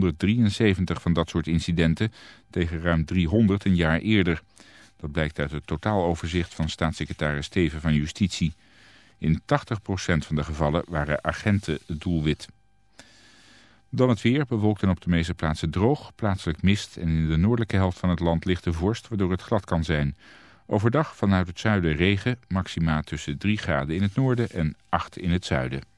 173 van dat soort incidenten tegen ruim 300 een jaar eerder. Dat blijkt uit het totaaloverzicht van staatssecretaris Steven van Justitie. In 80% van de gevallen waren agenten het doelwit. Dan het weer, bewolkt en op de meeste plaatsen droog, plaatselijk mist en in de noordelijke helft van het land ligt de vorst waardoor het glad kan zijn. Overdag vanuit het zuiden regen, maxima tussen 3 graden in het noorden en 8 in het zuiden.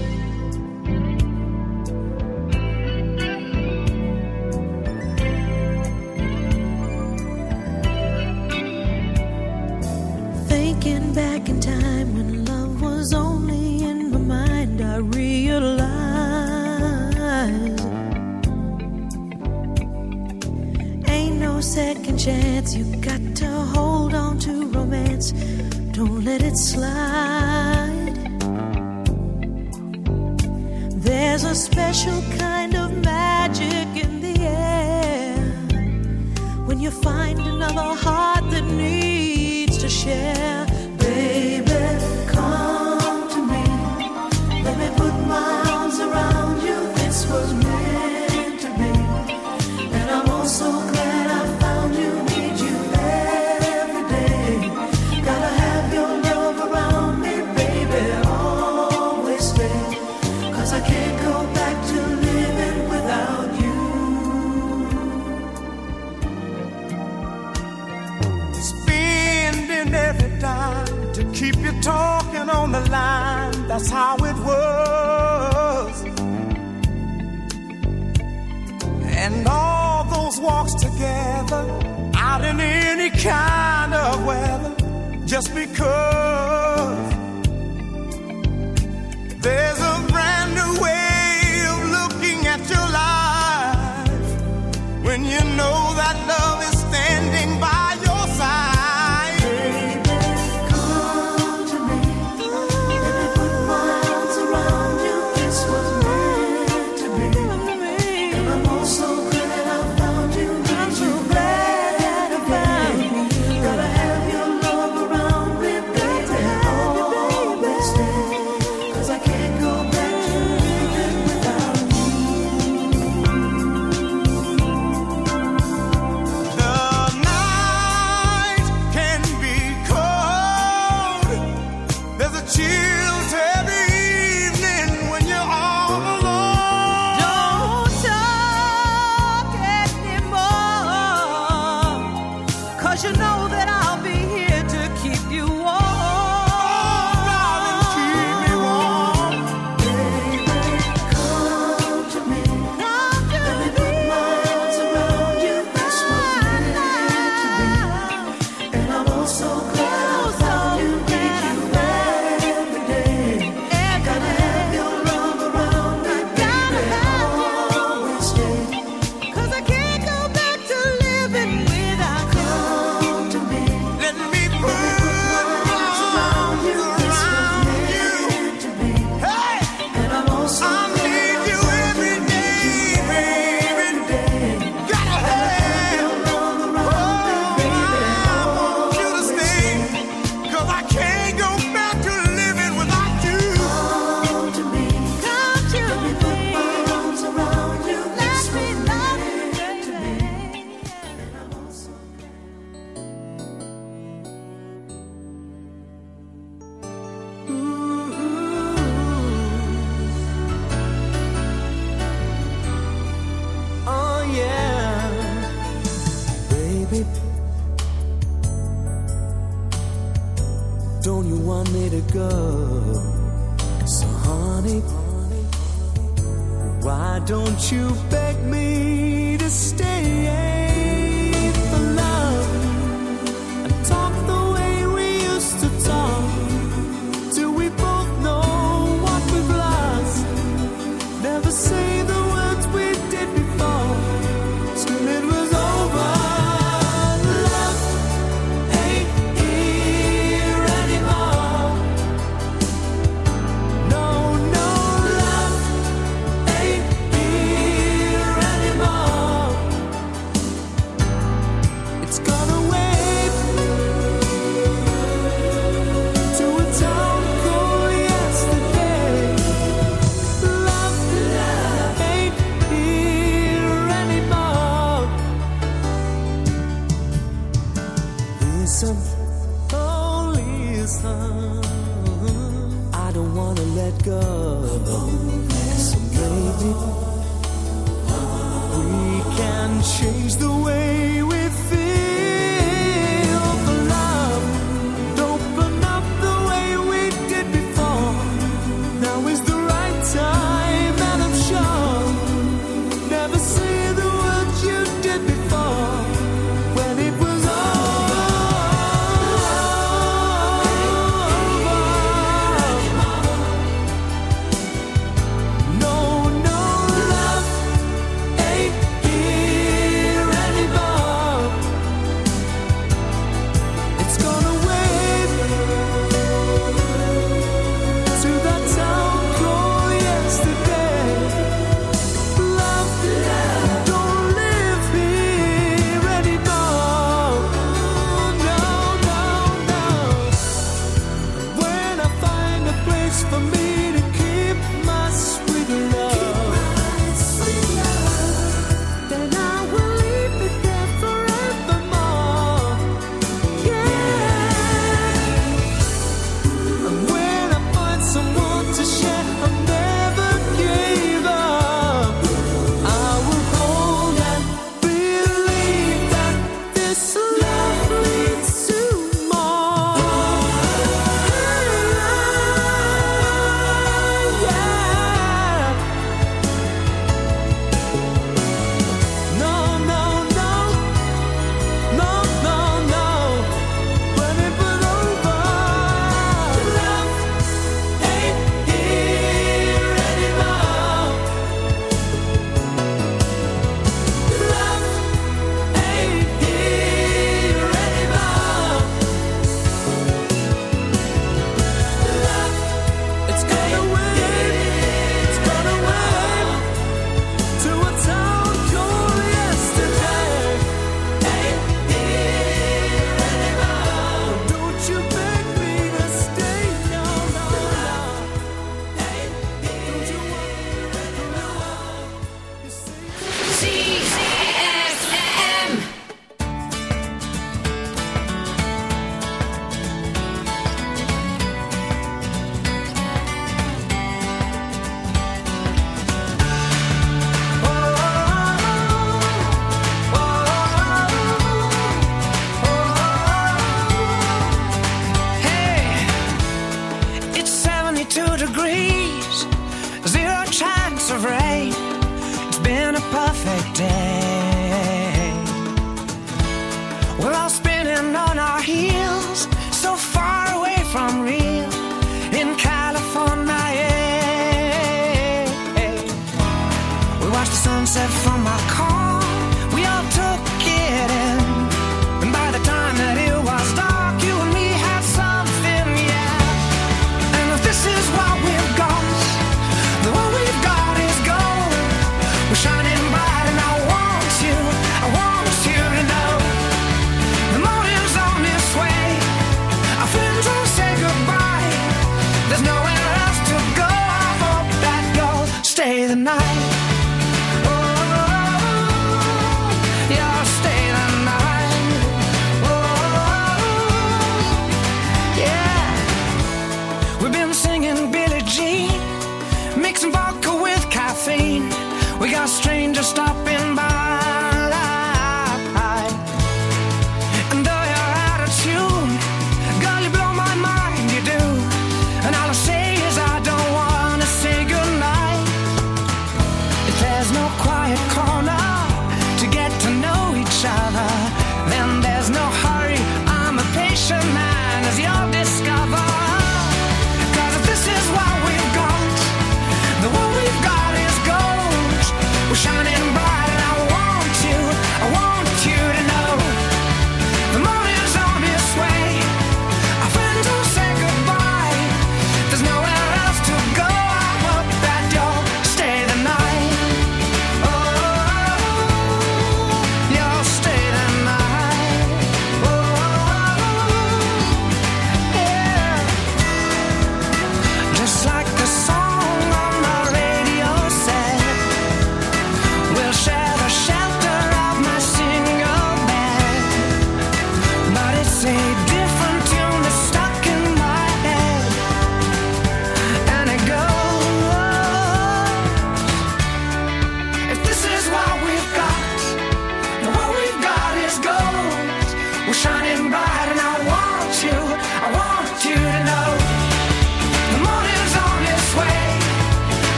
Second chance. You got to hold on to romance, don't let it slide. There's a special kind of magic in the air when you find another heart that needs to share. Baby, come to me. Let me put my arms around you. This was keep you talking on the line. That's how it was. And all those walks together out in any kind of weather just because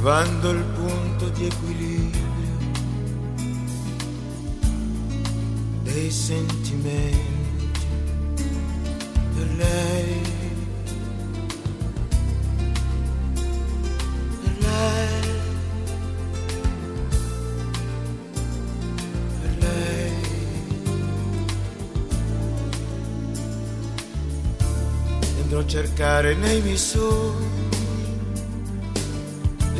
trovando il punto di equilibrio dei sentimenti per lei. Per a cercare nei miei sogni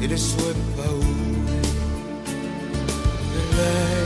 e le sue paure. Lei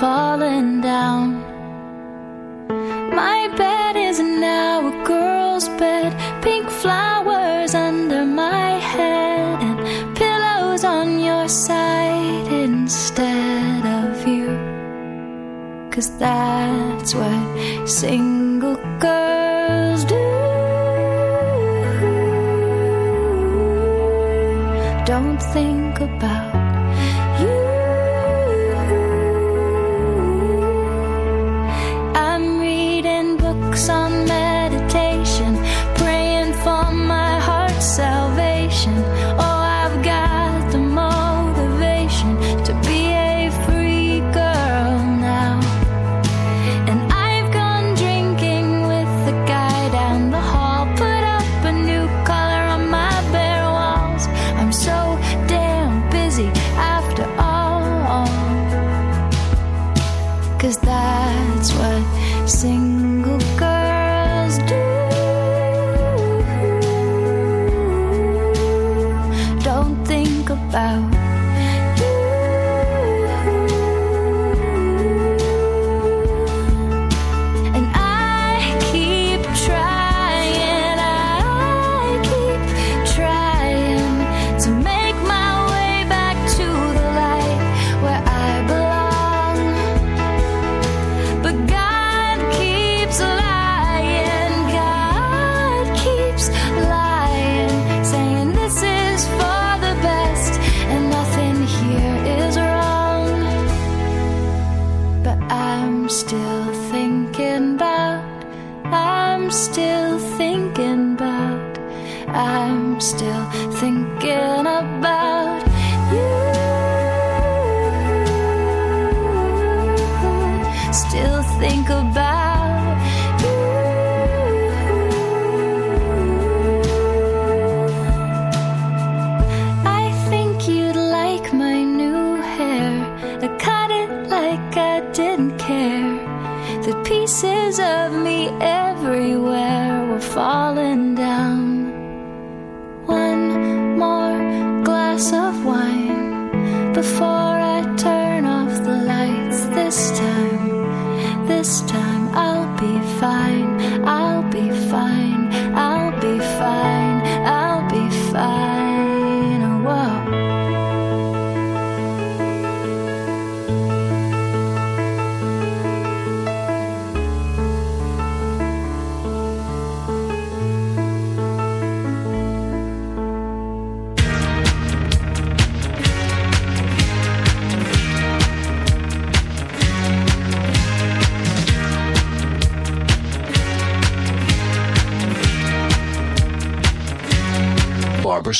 falling down. My bed is now a girl's bed, pink flowers under my head, and pillows on your side instead of you. Cause that's what single girls do. Don't think about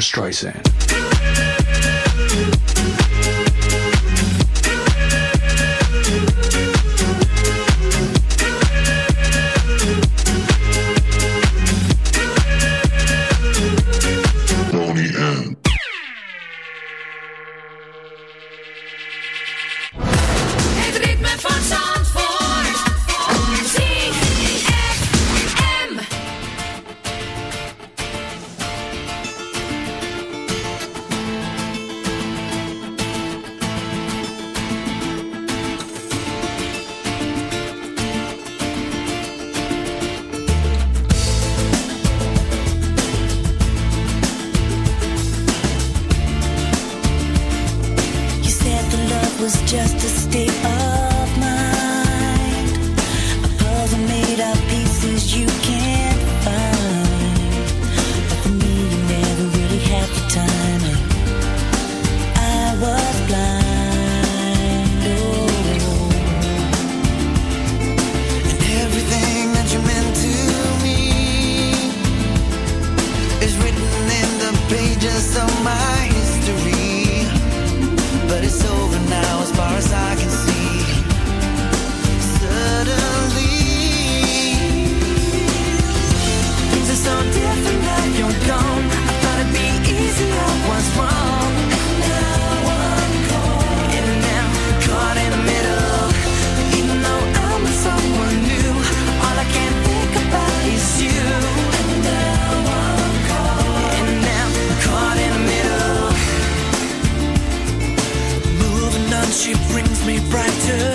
Streisand. she brings me brighter.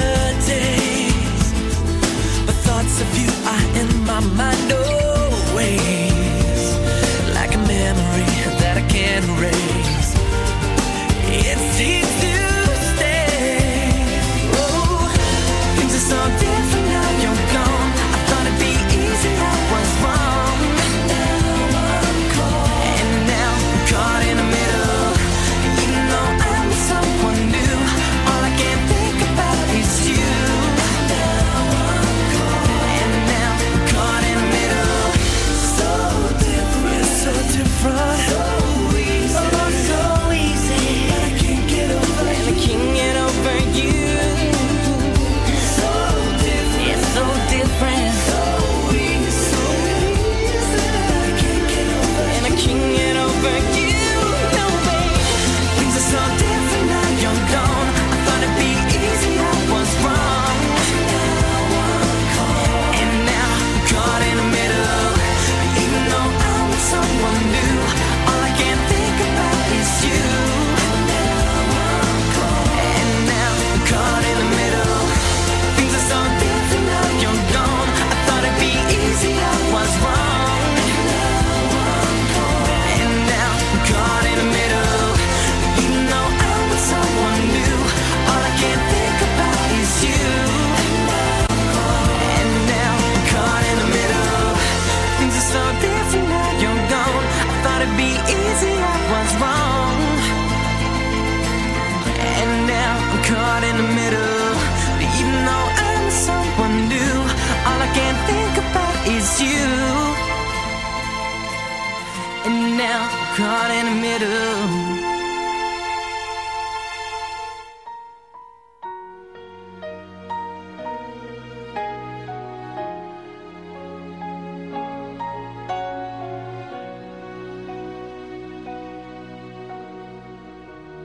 caught in het middle.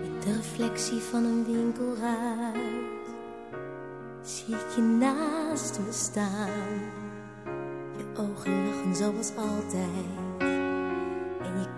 Met de reflectie van een winkelruit zie ik je naast me staan. Je ogen lachen zoals altijd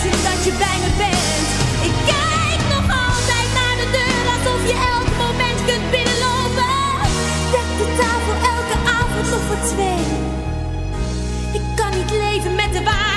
dat je bij me bent. Ik kijk nog altijd naar de deur alsof je elk moment kunt binnenlopen. Dek de tafel elke avond nog voor twee. Ik kan niet leven met de waarheid.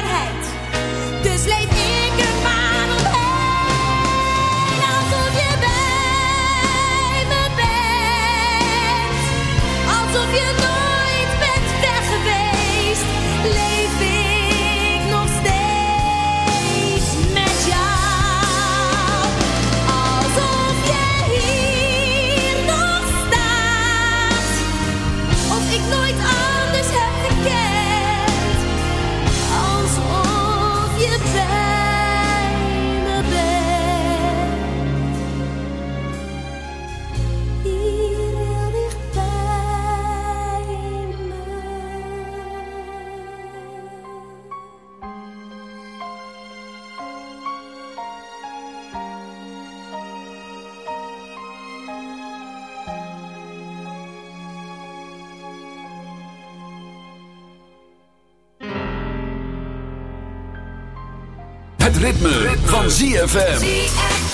Van ZFM.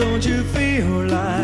Don't you feel like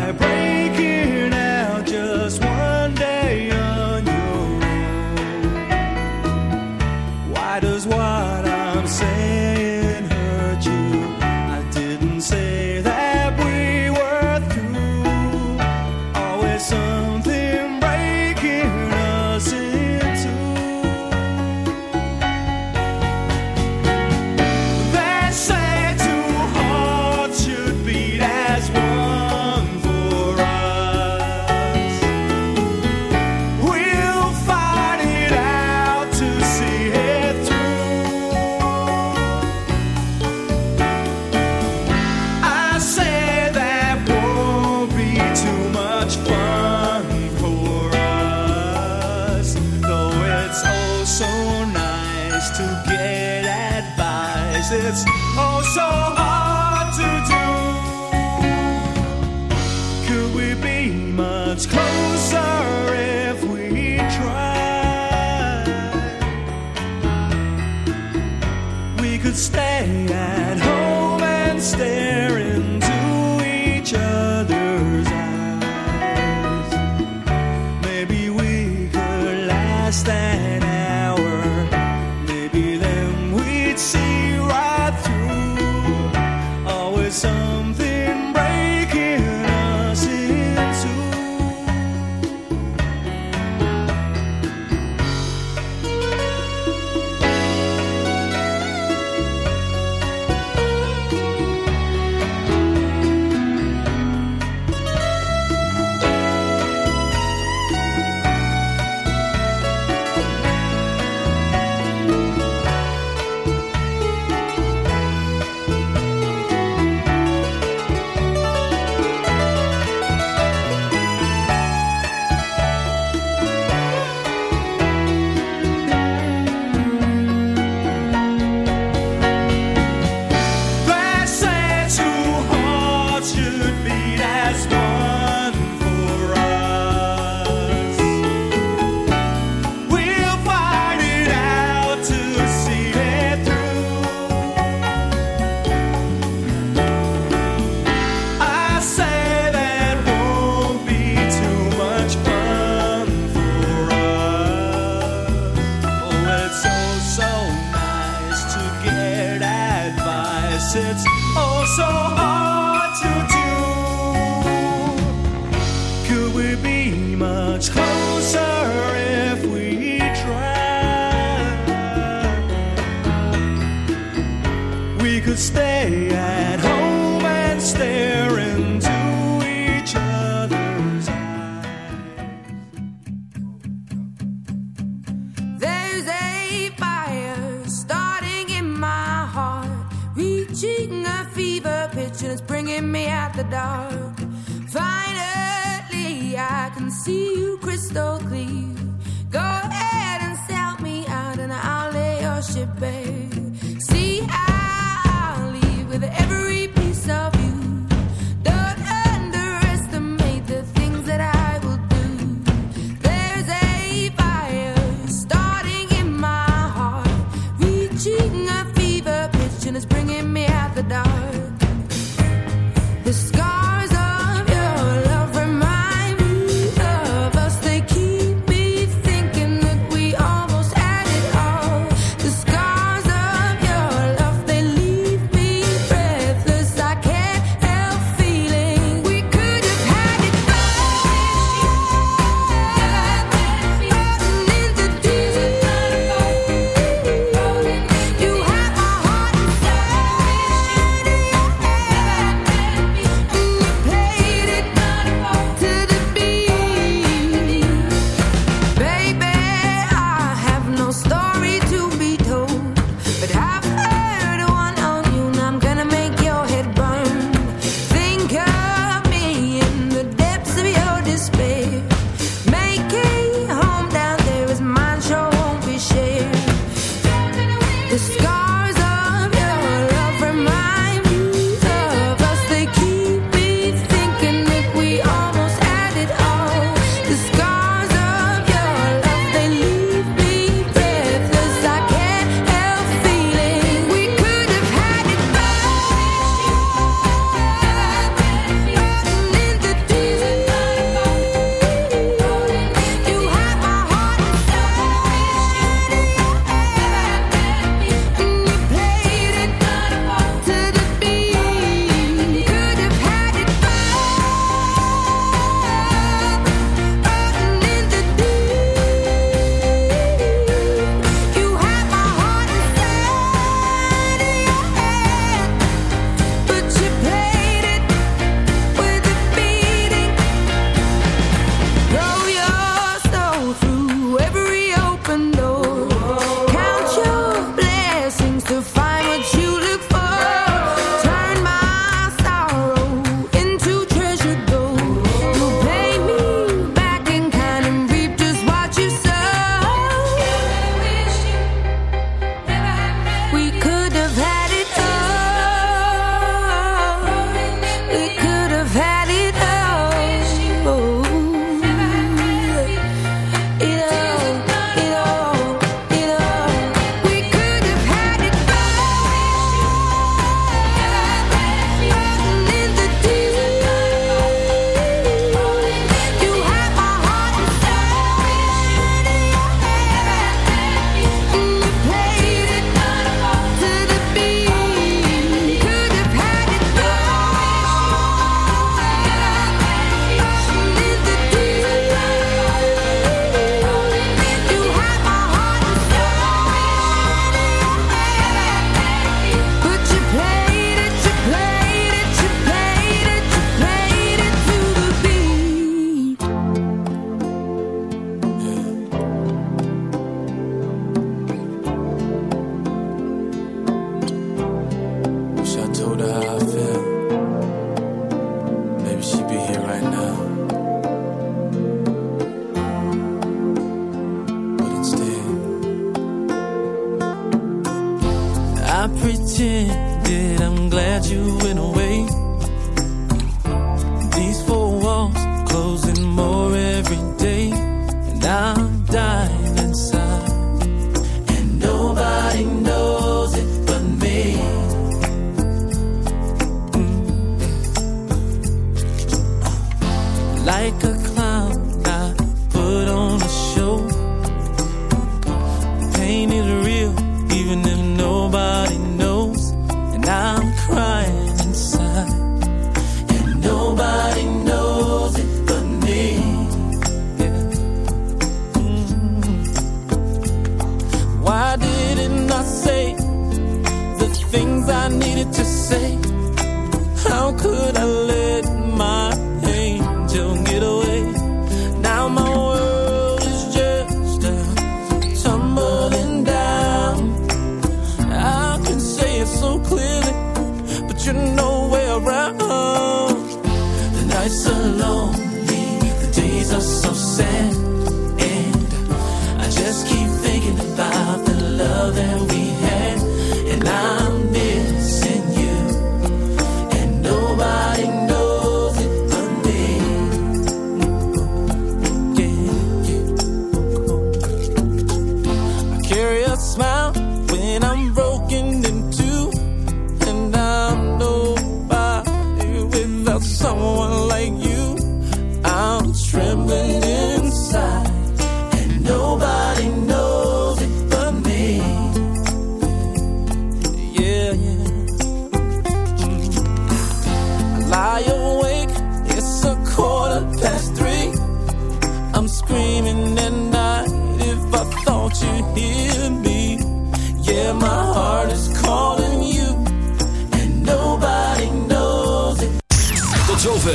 the dark.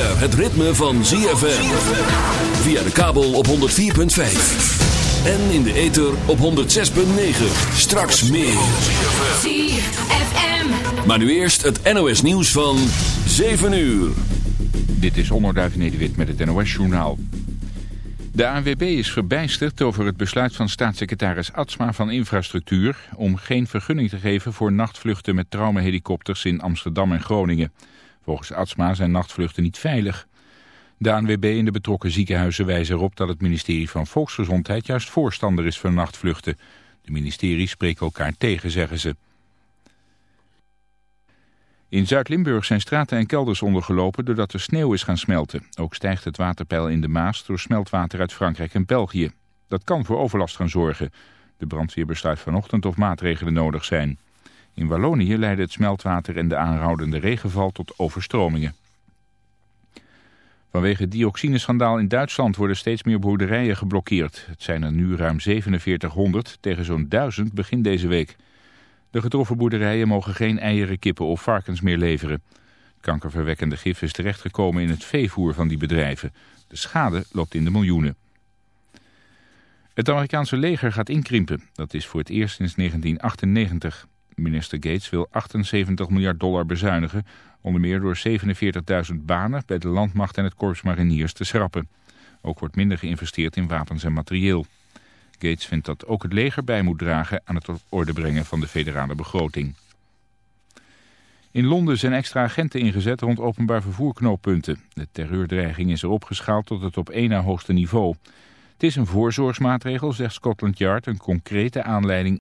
Zover het ritme van ZFM. Via de kabel op 104.5. En in de ether op 106.9. Straks meer. ZFM. Maar nu eerst het NOS nieuws van 7 uur. Dit is Onderduif Nederwit met het NOS-journaal. De ANWB is verbijsterd over het besluit van staatssecretaris Atsma van Infrastructuur... om geen vergunning te geven voor nachtvluchten met traumahelikopters in Amsterdam en Groningen. Volgens Atsma zijn nachtvluchten niet veilig. De ANWB en de betrokken ziekenhuizen wijzen erop dat het ministerie van Volksgezondheid juist voorstander is van nachtvluchten. De ministeries spreken elkaar tegen, zeggen ze. In Zuid-Limburg zijn straten en kelders ondergelopen doordat er sneeuw is gaan smelten. Ook stijgt het waterpeil in de Maas door smeltwater uit Frankrijk en België. Dat kan voor overlast gaan zorgen. De brandweer besluit vanochtend of maatregelen nodig zijn. In Wallonië leiden het smeltwater en de aanhoudende regenval tot overstromingen. Vanwege het dioxineschandaal in Duitsland worden steeds meer boerderijen geblokkeerd. Het zijn er nu ruim 4700 tegen zo'n 1000 begin deze week. De getroffen boerderijen mogen geen eieren, kippen of varkens meer leveren. Kankerverwekkende gif is terechtgekomen in het veevoer van die bedrijven. De schade loopt in de miljoenen. Het Amerikaanse leger gaat inkrimpen. Dat is voor het eerst sinds 1998. Minister Gates wil 78 miljard dollar bezuinigen... onder meer door 47.000 banen bij de landmacht en het korps mariniers te schrappen. Ook wordt minder geïnvesteerd in wapens en materieel. Gates vindt dat ook het leger bij moet dragen aan het op orde brengen van de federale begroting. In Londen zijn extra agenten ingezet rond openbaar vervoerknooppunten. De terreurdreiging is erop geschaald tot het op één na hoogste niveau. Het is een voorzorgsmaatregel, zegt Scotland Yard, een concrete aanleiding